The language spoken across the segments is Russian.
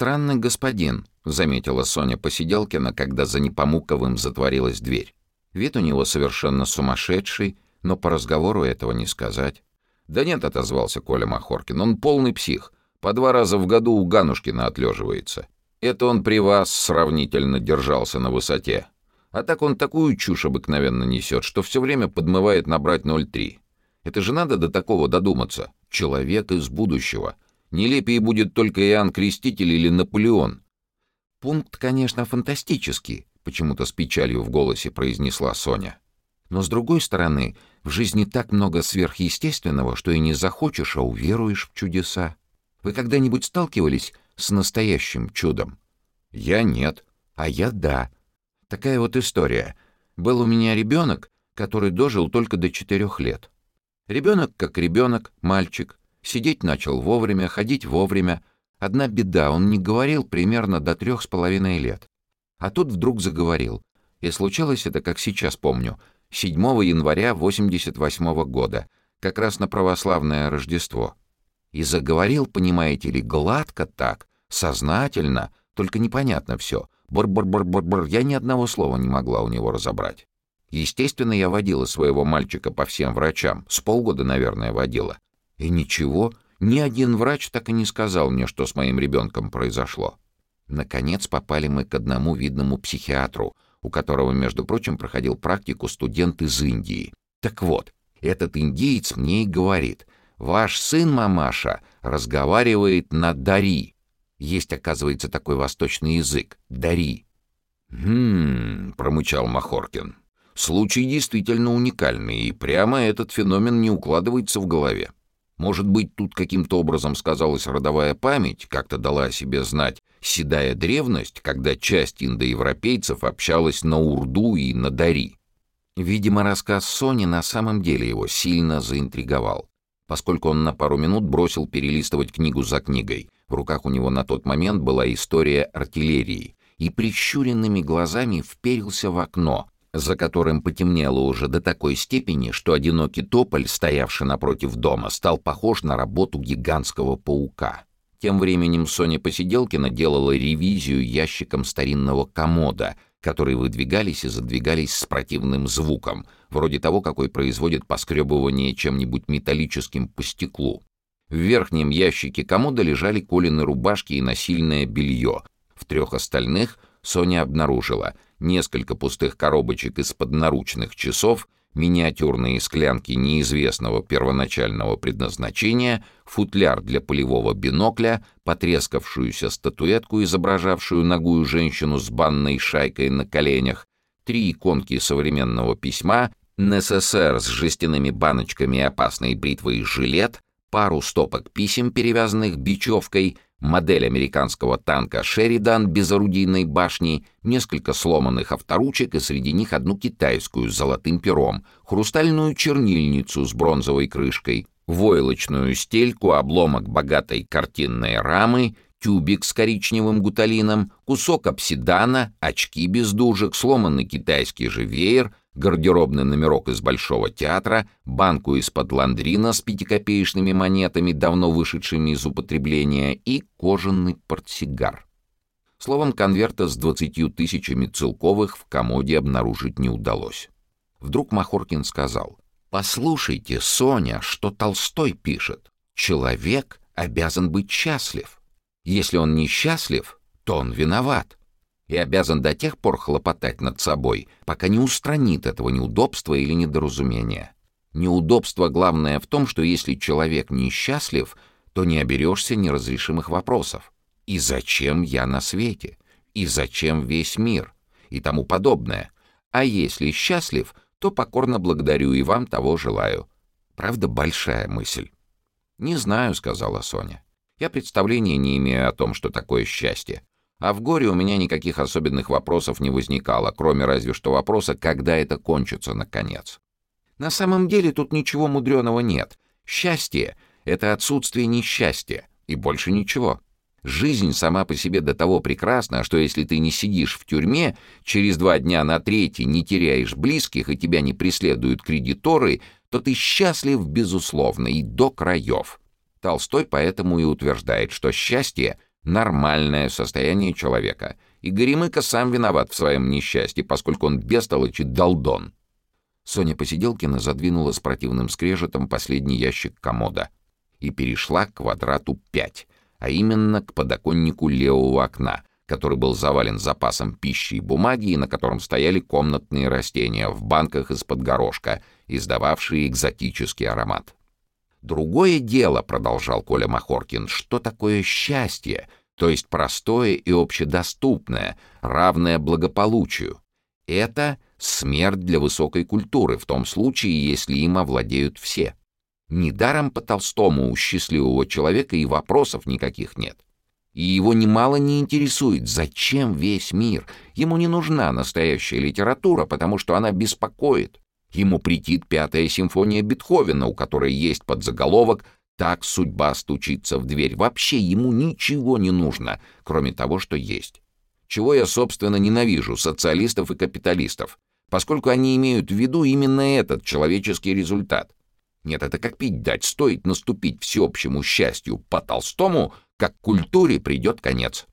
странный господин», — заметила Соня Посиделкина, когда за Непомуковым затворилась дверь. Вид у него совершенно сумасшедший, но по разговору этого не сказать. «Да нет», — отозвался Коля Махоркин, — «он полный псих. По два раза в году у Ганушкина отлеживается. Это он при вас сравнительно держался на высоте. А так он такую чушь обыкновенно несет, что все время подмывает набрать 0,3. Это же надо до такого додуматься. Человек из будущего. Нелепее будет только Иоанн Креститель или Наполеон. Пункт, конечно, фантастический, почему-то с печалью в голосе произнесла Соня. Но с другой стороны, в жизни так много сверхъестественного, что и не захочешь, а уверуешь в чудеса. Вы когда-нибудь сталкивались с настоящим чудом? Я нет, а я да. Такая вот история. Был у меня ребенок, который дожил только до четырех лет. Ребенок как ребенок, мальчик. Сидеть начал вовремя, ходить вовремя. Одна беда, он не говорил примерно до трех с половиной лет. А тут вдруг заговорил. И случилось это, как сейчас помню, 7 января 88 -го года, как раз на православное Рождество. И заговорил, понимаете ли, гладко так, сознательно, только непонятно все. Бр-бр-бр-бр-бр, я ни одного слова не могла у него разобрать. Естественно, я водила своего мальчика по всем врачам, с полгода, наверное, водила. И ничего, ни один врач так и не сказал мне, что с моим ребенком произошло. Наконец попали мы к одному видному психиатру, у которого, между прочим, проходил практику студент из Индии. Так вот, этот индиец мне и говорит, «Ваш сын, мамаша, разговаривает на дари». Есть, оказывается, такой восточный язык — дари. «Хм...» — промычал Махоркин. «Случай действительно уникальный, и прямо этот феномен не укладывается в голове. Может быть, тут каким-то образом сказалась родовая память, как-то дала о себе знать седая древность, когда часть индоевропейцев общалась на урду и на дари. Видимо, рассказ Сони на самом деле его сильно заинтриговал, поскольку он на пару минут бросил перелистывать книгу за книгой. В руках у него на тот момент была история артиллерии, и прищуренными глазами вперился в окно, за которым потемнело уже до такой степени, что одинокий тополь, стоявший напротив дома, стал похож на работу гигантского паука. Тем временем Соня Посиделкина делала ревизию ящиком старинного комода, которые выдвигались и задвигались с противным звуком, вроде того, какой производит поскребывание чем-нибудь металлическим по стеклу. В верхнем ящике комода лежали Колины рубашки и насильное белье. В трех остальных Соня обнаружила — несколько пустых коробочек из-под наручных часов, миниатюрные склянки неизвестного первоначального предназначения, футляр для полевого бинокля, потрескавшуюся статуэтку, изображавшую ногую женщину с банной шайкой на коленях, три иконки современного письма, НССР с жестяными баночками опасной бритвой жилет, пару стопок писем, перевязанных бечевкой — модель американского танка «Шеридан» без орудийной башни, несколько сломанных авторучек и среди них одну китайскую с золотым пером, хрустальную чернильницу с бронзовой крышкой, войлочную стельку, обломок богатой картинной рамы, тюбик с коричневым гуталином, кусок обсидана, очки без дужек, сломанный китайский же веер, гардеробный номерок из Большого театра, банку из-под ландрина с пятикопеечными монетами, давно вышедшими из употребления, и кожаный портсигар. Словом, конверта с двадцатью тысячами целковых в комоде обнаружить не удалось. Вдруг Махоркин сказал, «Послушайте, Соня, что Толстой пишет. Человек обязан быть счастлив. Если он несчастлив, то он виноват и обязан до тех пор хлопотать над собой, пока не устранит этого неудобства или недоразумения. Неудобство главное в том, что если человек несчастлив, то не оберешься неразрешимых вопросов. И зачем я на свете? И зачем весь мир? И тому подобное. А если счастлив, то покорно благодарю и вам того желаю. Правда, большая мысль. «Не знаю», — сказала Соня. «Я представления не имею о том, что такое счастье. А в горе у меня никаких особенных вопросов не возникало, кроме разве что вопроса, когда это кончится, наконец. На самом деле тут ничего мудреного нет. Счастье — это отсутствие несчастья, и больше ничего. Жизнь сама по себе до того прекрасна, что если ты не сидишь в тюрьме, через два дня на третий не теряешь близких и тебя не преследуют кредиторы, то ты счастлив, безусловно, и до краев. Толстой поэтому и утверждает, что счастье — нормальное состояние человека, и Горемыка сам виноват в своем несчастье, поскольку он бестолочь и долдон. Соня Посиделкина задвинула с противным скрежетом последний ящик комода и перешла к квадрату 5, а именно к подоконнику левого окна, который был завален запасом пищи и бумаги и на котором стояли комнатные растения в банках из-под горошка, издававшие экзотический аромат. «Другое дело», — продолжал Коля Махоркин, — «что такое счастье, то есть простое и общедоступное, равное благополучию? Это смерть для высокой культуры, в том случае, если им овладеют все. Недаром по Толстому у счастливого человека и вопросов никаких нет. И его немало не интересует, зачем весь мир. Ему не нужна настоящая литература, потому что она беспокоит. Ему претит пятая симфония Бетховена, у которой есть подзаголовок «Так судьба стучится в дверь». Вообще ему ничего не нужно, кроме того, что есть. Чего я, собственно, ненавижу социалистов и капиталистов, поскольку они имеют в виду именно этот человеческий результат. Нет, это как пить дать, стоит наступить всеобщему счастью по Толстому, как культуре придет конец.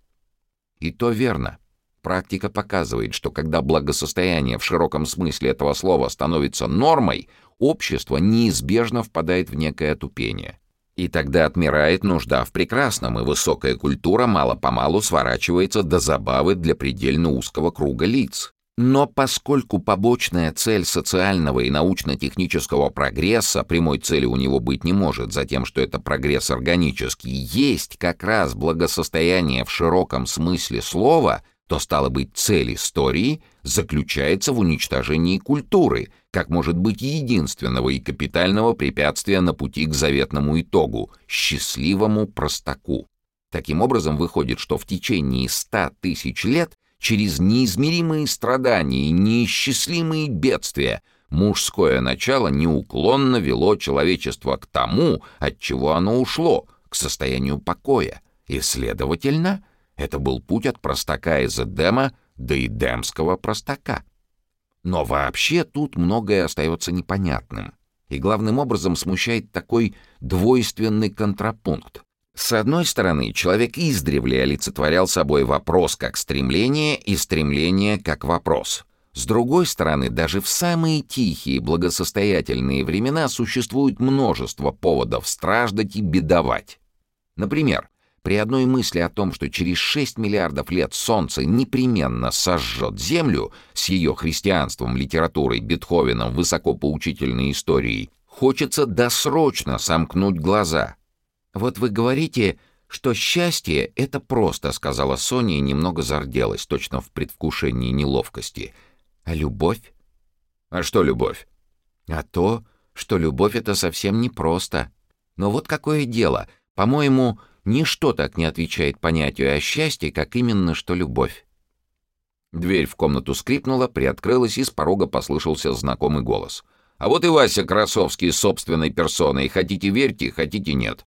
И то верно. Практика показывает, что когда благосостояние в широком смысле этого слова становится нормой, общество неизбежно впадает в некое тупение. И тогда отмирает нужда в прекрасном, и высокая культура мало-помалу сворачивается до забавы для предельно узкого круга лиц. Но поскольку побочная цель социального и научно-технического прогресса, прямой цели у него быть не может, за тем, что это прогресс органический, есть как раз благосостояние в широком смысле слова — то, стало быть, цель истории заключается в уничтожении культуры, как может быть единственного и капитального препятствия на пути к заветному итогу — счастливому простаку. Таким образом, выходит, что в течение ста тысяч лет через неизмеримые страдания и неисчислимые бедствия мужское начало неуклонно вело человечество к тому, от чего оно ушло, к состоянию покоя, и, следовательно, — это был путь от простака из Эдема до эдемского простака. Но вообще тут многое остается непонятным. И главным образом смущает такой двойственный контрапункт. С одной стороны, человек издревле олицетворял собой вопрос как стремление и стремление как вопрос. С другой стороны, даже в самые тихие, благосостоятельные времена существует множество поводов страждать и бедовать. Например, при одной мысли о том, что через 6 миллиардов лет Солнце непременно сожжет Землю с ее христианством, литературой, Бетховеном, высокопоучительной историей, хочется досрочно сомкнуть глаза. «Вот вы говорите, что счастье — это просто», — сказала Соня и немного зарделась, точно в предвкушении неловкости. «А любовь?» «А что любовь?» «А то, что любовь — это совсем непросто. Но вот какое дело. По-моему, Ничто так не отвечает понятию о счастье, как именно что любовь. Дверь в комнату скрипнула, приоткрылась, и с порога послышался знакомый голос. «А вот и Вася Красовский собственной персоной. Хотите верьте, хотите нет.